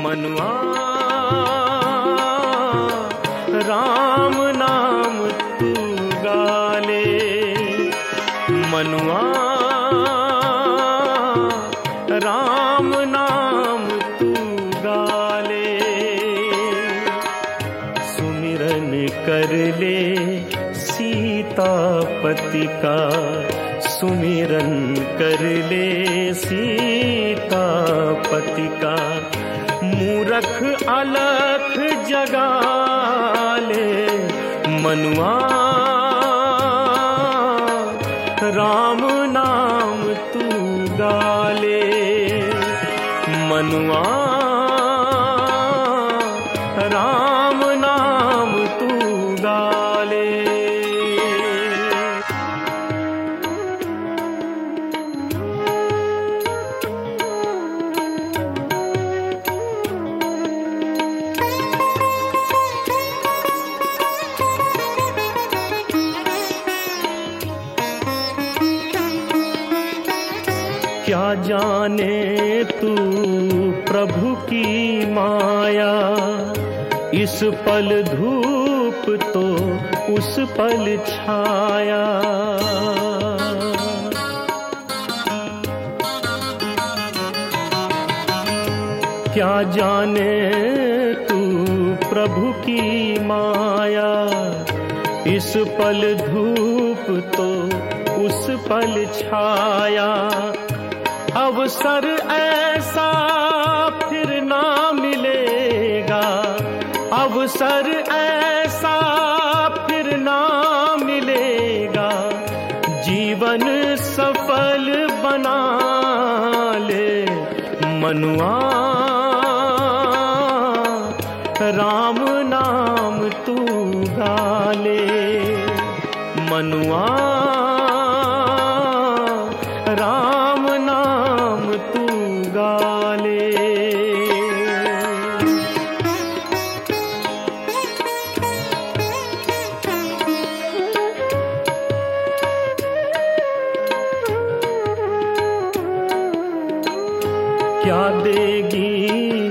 मनुआ। राम नाम तू गाले। मनुआ। राम नाम तू गाले। सुमिरन कर ले सीतापति का। सुमिरन कर ले सीतापति का। अलख जगा ले मनुआ। राम नाम तू गाले मनुआ। क्या जाने तू प्रभु की माया। इस पल धूप तो उस पल छाया। क्या जाने तू प्रभु की माया? इस पल धूप तो उस पल छाया। अवसर ऐसा फिर ना मिलेगा। अवसर ऐसा फिर ना मिलेगा। जीवन सफल बना ले, मनुआ। राम नाम तू गाले मनुआ। देगी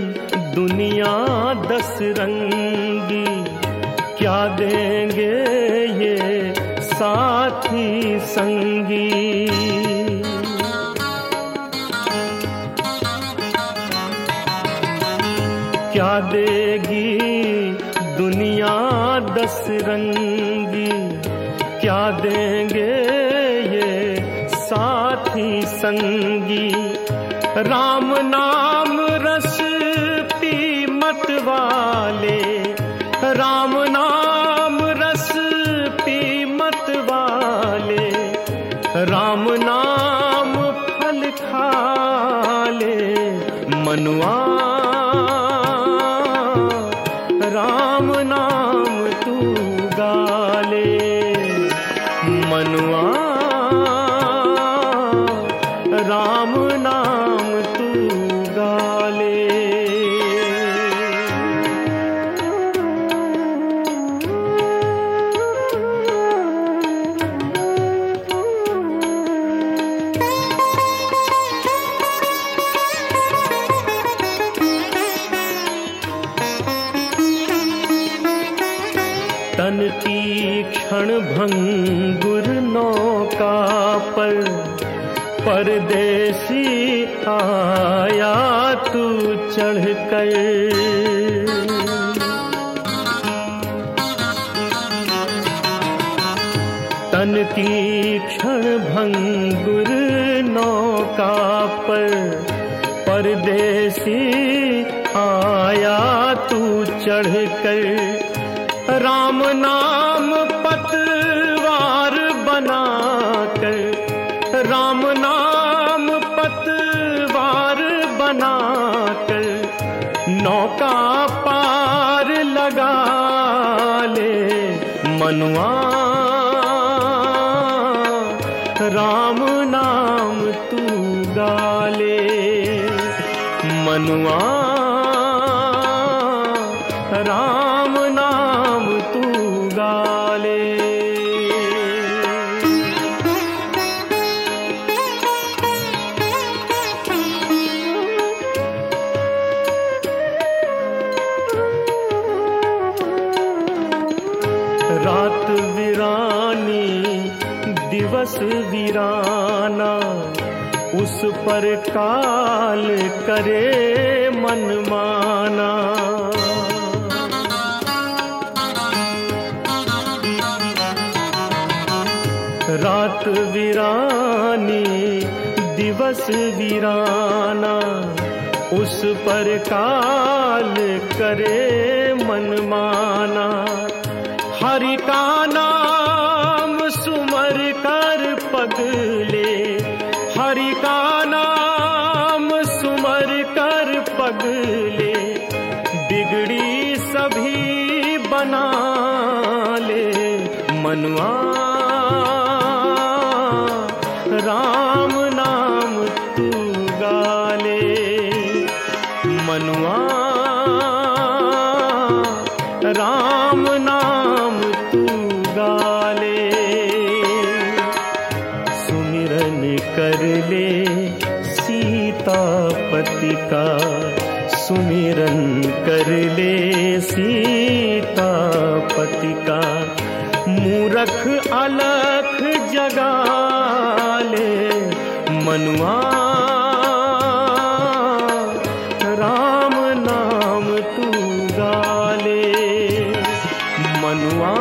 दुनिया दस रंगी। क्या देंगे ये साथी संगी? क्या देगी दुनिया दस रंगी? क्या देंगे ये साथी संगी? राम नाम रस पी मत वाले। राम नाम रस पी मत वाले। राम नाम फल खा ले मनुआ तन की क्षण भंगुर नौका पर परदेसी आया तू चढ़ कर। तन की क्षण भंगुर नौका पर परदेसी आया तू चढ़ कर। राम नाम पतवार बनाकर, राम नाम पतवार बना कर नौका पार लगा ले मनुआ। राम नाम तू गाले मनुआ। राम रात वीरानी, दिवस वीराना, उस पर काल करे मनमाना रात वीरानी, दिवस वीराना, उस पर काल करे मनमाना हरि का नाम सुमर कर पगले। हरि का नाम सुमर कर पगले। बिगड़ी सभी बना ले। मनवा राम नाम तू गाले। मनुआ ले सीतापति का सुमिरन कर ले सीतापति का। मूरख अलख जगा ले मनुआ राम नाम तू गाले मनुआ